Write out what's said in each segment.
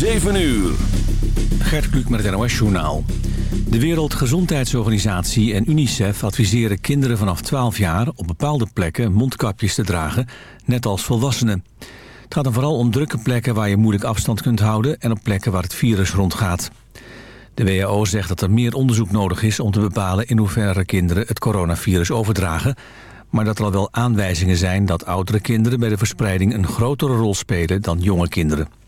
7 uur. Gert Kluk met het NOS Journaal. De Wereldgezondheidsorganisatie en UNICEF adviseren kinderen vanaf 12 jaar... op bepaalde plekken mondkapjes te dragen, net als volwassenen. Het gaat dan vooral om drukke plekken waar je moeilijk afstand kunt houden... en op plekken waar het virus rondgaat. De WHO zegt dat er meer onderzoek nodig is om te bepalen... in hoeverre kinderen het coronavirus overdragen... maar dat er al wel aanwijzingen zijn dat oudere kinderen... bij de verspreiding een grotere rol spelen dan jonge kinderen.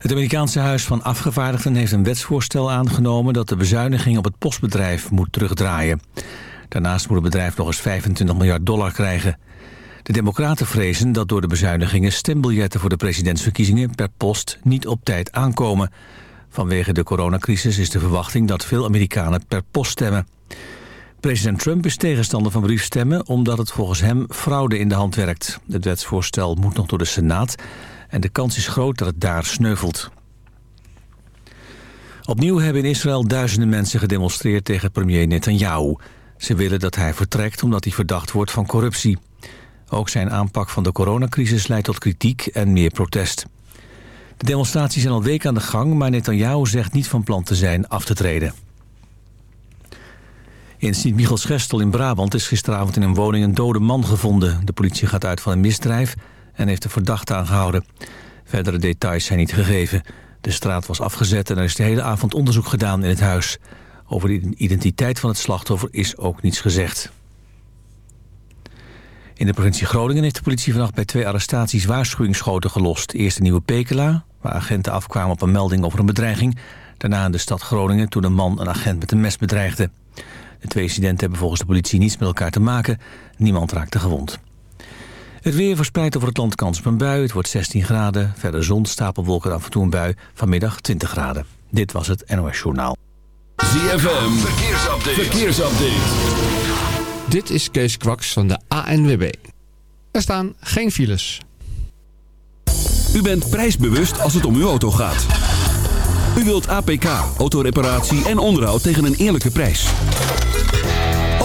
Het Amerikaanse Huis van Afgevaardigden heeft een wetsvoorstel aangenomen... dat de bezuiniging op het postbedrijf moet terugdraaien. Daarnaast moet het bedrijf nog eens 25 miljard dollar krijgen. De democraten vrezen dat door de bezuinigingen... stembiljetten voor de presidentsverkiezingen per post niet op tijd aankomen. Vanwege de coronacrisis is de verwachting dat veel Amerikanen per post stemmen. President Trump is tegenstander van briefstemmen... omdat het volgens hem fraude in de hand werkt. Het wetsvoorstel moet nog door de Senaat en de kans is groot dat het daar sneuvelt. Opnieuw hebben in Israël duizenden mensen gedemonstreerd tegen premier Netanyahu. Ze willen dat hij vertrekt omdat hij verdacht wordt van corruptie. Ook zijn aanpak van de coronacrisis leidt tot kritiek en meer protest. De demonstraties zijn al weken aan de gang, maar Netanyahu zegt niet van plan te zijn af te treden. In Sint-Michels-Gestel in Brabant is gisteravond in een woning een dode man gevonden. De politie gaat uit van een misdrijf en heeft de verdachte aangehouden. Verdere details zijn niet gegeven. De straat was afgezet en er is de hele avond onderzoek gedaan in het huis. Over de identiteit van het slachtoffer is ook niets gezegd. In de provincie Groningen heeft de politie vannacht bij twee arrestaties waarschuwingsschoten gelost. Eerst in Nieuwe Pekela, waar agenten afkwamen op een melding over een bedreiging. Daarna in de stad Groningen toen een man een agent met een mes bedreigde. De twee incidenten hebben volgens de politie niets met elkaar te maken. Niemand raakte gewond. Het weer verspreidt over het land kans op een bui. Het wordt 16 graden. Verder zon, stapelwolken af en toe een bui. Vanmiddag 20 graden. Dit was het NOS Journaal. ZFM, verkeersupdate. verkeersupdate. Dit is Kees Kwaks van de ANWB. Er staan geen files. U bent prijsbewust als het om uw auto gaat. U wilt APK, autoreparatie en onderhoud tegen een eerlijke prijs.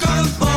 campo.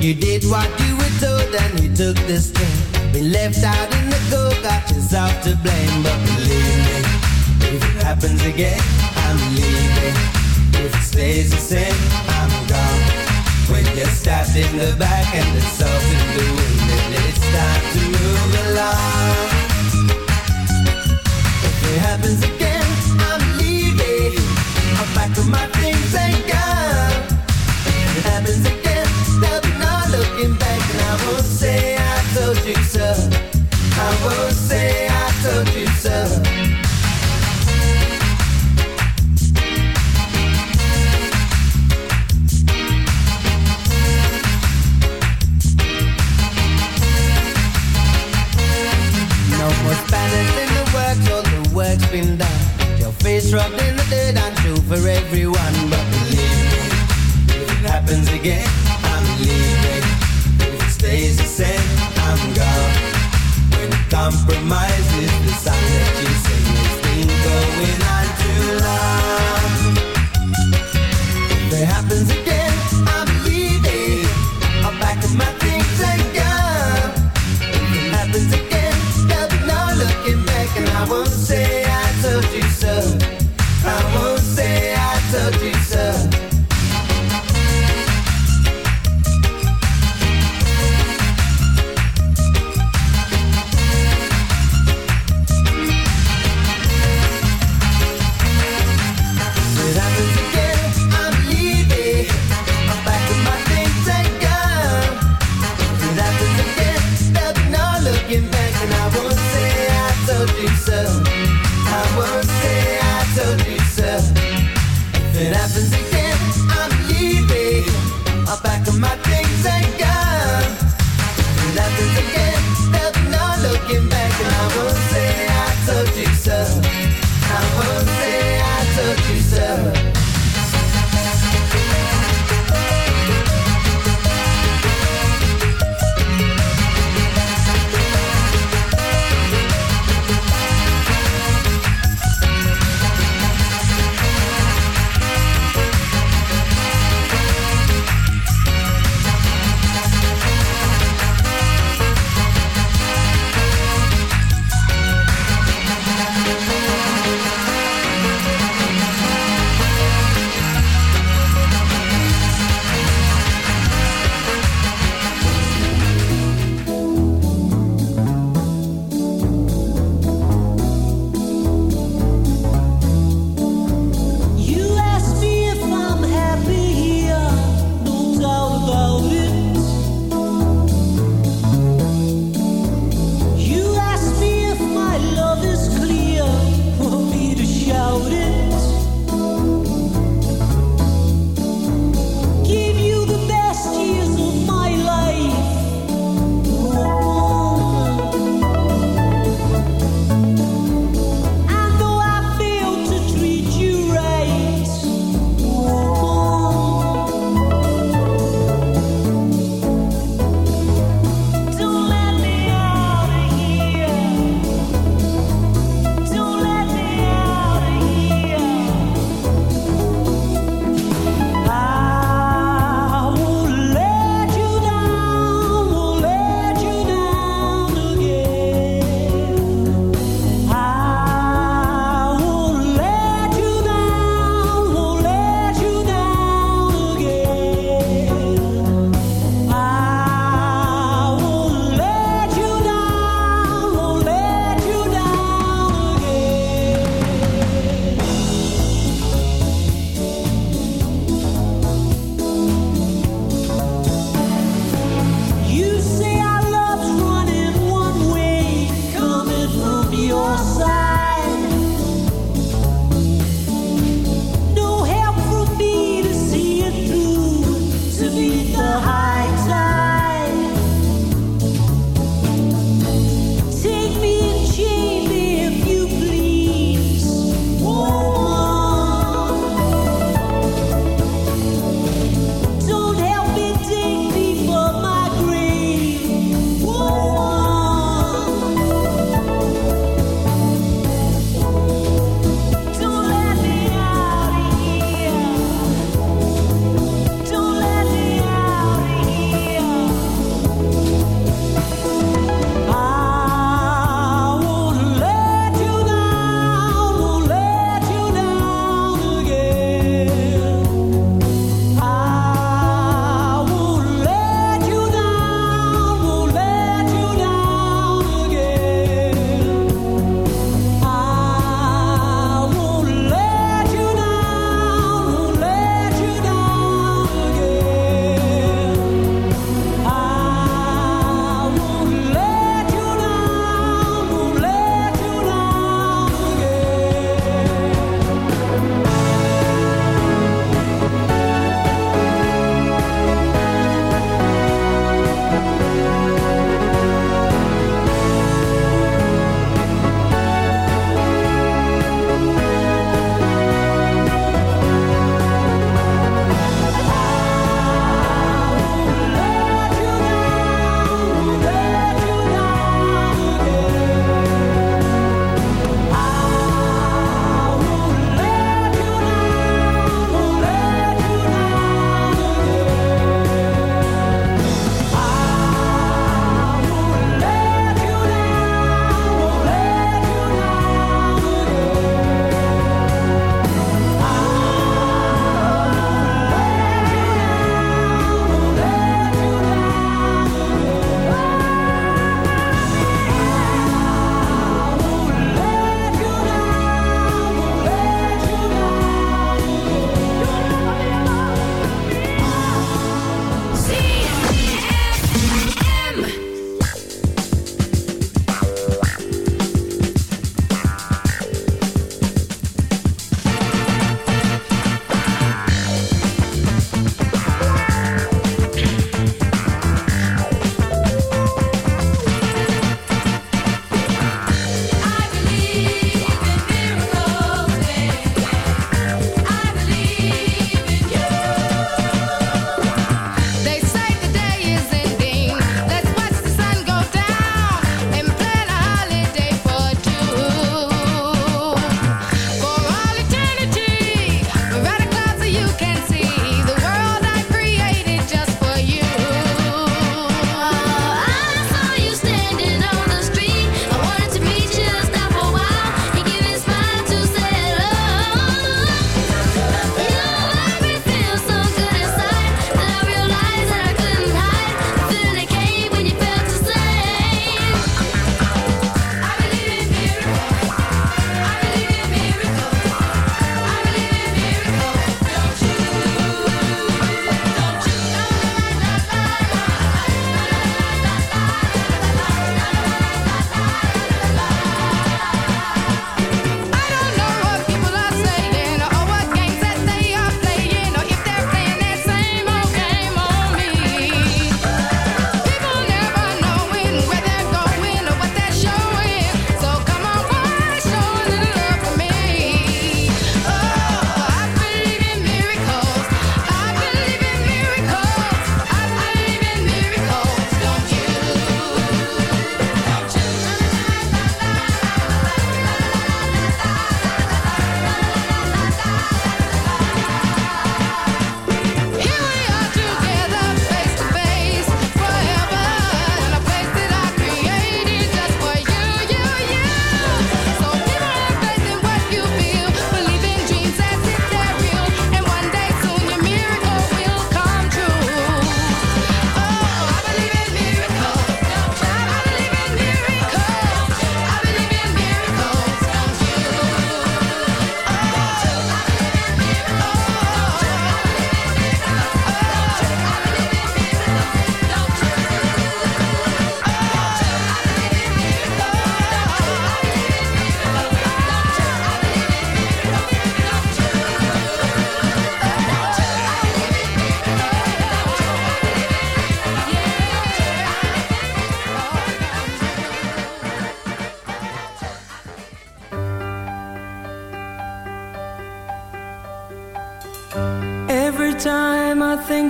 You did what you were told, and you took the string. Been left out in the cold, got yourself to blame, but believe me. If it happens again, I'm leaving. If it stays the same, I'm gone. When you're stabbed in the back and the salt in the wind, it's time to move along. If it happens again, I'm leaving. I'll pack my things and go. Happens again, there'll be no looking back, and I won't say I told you so. I won't say I told you so. Spanish in the works, all the work's been done. Your face rubbed in the dirt, I'm true for everyone. But happens again, I'm leaving. If it stays the same, I'm gone. When compromise is the song that you sing, it's been going on too long. If it happens again, I won't say I told you so. If it happens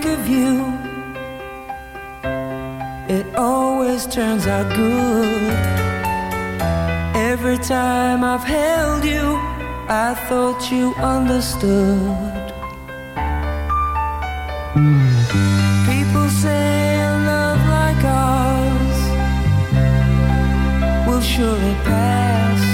think of you, it always turns out good. Every time I've held you, I thought you understood. People say a love like ours will surely pass.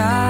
sky